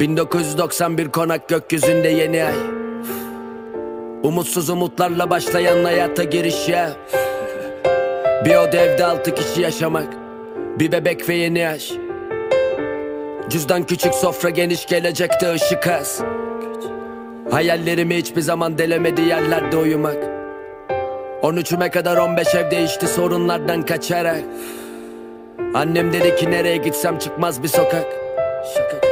1991 konak gökyüzünde yeni ay. Umutsuz umutlarla başlayan hayata giriş ya. Bir oda evde altı kişi yaşamak Bir bebek ve yeni yaş. Cüzdan küçük sofra geniş gelecekte ışık az. Hayallerimi hiçbir zaman delemedi yerlerde uyumak. 13'üme kadar 15 ev değişti sorunlardan kaçarak. Annem dedi ki nereye gitsem çıkmaz bir sokak. Şaka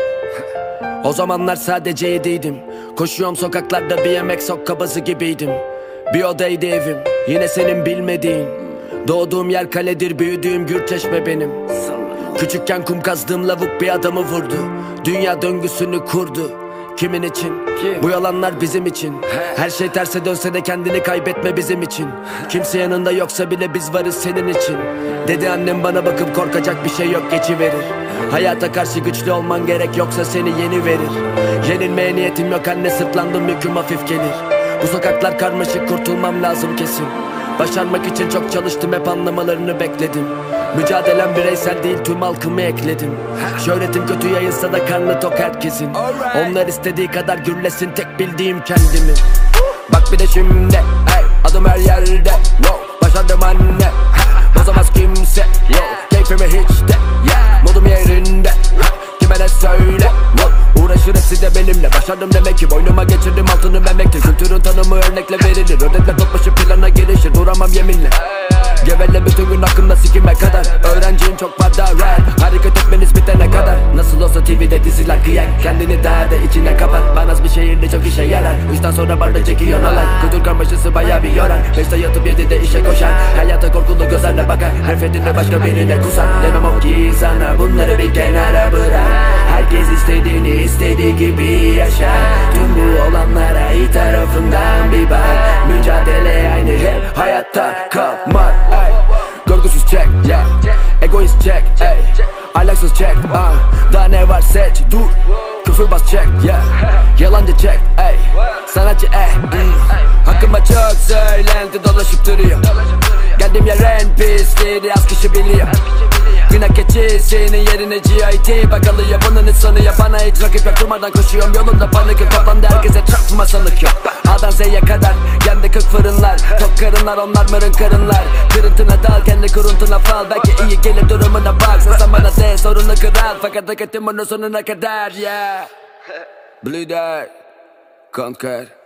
o zamanlar sadece yediydim. Koşuyorum sokaklarda bir yemek sok kabası gibiydim. Bir odaydı evim yine senin bilmediğin. Doğduğum yer kaledir büyüdüğüm Gürçeşme benim. Küçükken kum kazdığım lavuk bir adamı vurdu. Dünya döngüsünü kurdu Kimin için? Bu yalanlar bizim için. Her şey terse dönse de kendini kaybetme bizim için. Kimse yanında yoksa bile biz varız senin için. Dedi annem bana bakıp korkacak bir şey yok geçiverir. Hayata karşı güçlü olman gerek yoksa seni yeni verir. Yenilmeye niyetim yok anne sırtlandım yüküm hafif gelir. Bu sokaklar karmaşık kurtulmam lazım kesin Başarmak için çok çalıştım hep anlamalarını bekledim. Mücadelem bireysel değil tüm halkımı ekledim. Şöhretim kötü yayılsa da karnı tok herkesin. Onlar istediği kadar gürlesin tek bildiğim kendimi. Bak bir de şimdi hey, adım her yerde wow, Başardım anne Bozamaz kimse hepsi de benimle. Başardım demek ki boynuma geçirdim altını memektir Kültürün tanımı örnekle verilir. Ödekle toplaşıp plana girişir Duramam yeminle. Gevele bütün gün hakkında sikime kadar. Öğrenciyim çok fazla rap. Hareket etmeniz olsa TV'de diziler kıyak. Kendini daha da içine kapat. Bana bir şehirde çok işe yarar. Üçten sonra barda çekiyor alay Kültür karmaşası baya bir yorar. Beşte yatıp yedide işe koşar. Hayata korkulu gözlerle bakar. Her fethinde başka birine kusar. Demem ki sana bunları bir kenara bırak. Herkes istediğini istediği gibi yaşar. Tüm bu olanlara iyi tarafından bir bak. Mücadele aynı hep hayatta kalmak ey. Görgüsüz check yeah. Egoist check ey. Ahlaksız check ah. Var seç dur Küfür bas check yeah. Yalancı check ey. Sanatçı eh mm. Hakkıma çok söylenti dolaşıp duruyor Geldim yer en pisliği az kişi biliyor Günah keçi senin yerine GIT Bakalıyor bunun sanıyor Bana hiç rakip yok. Durmadan koşuyorum Yolumda panik yok. Kafamda herkese çarpma sanık yok. A'dan Z'ye kadar Yendi kırk fırınlar. Tok karınlar onlar mırın karınlar. Kırıntına dal kendi kuruntuna fal. Belki iyi gelir durumuna bak. Sen, bana de sorunu kral Fakat hak ettim bunun sonuna kadar yeah. Blue Conquer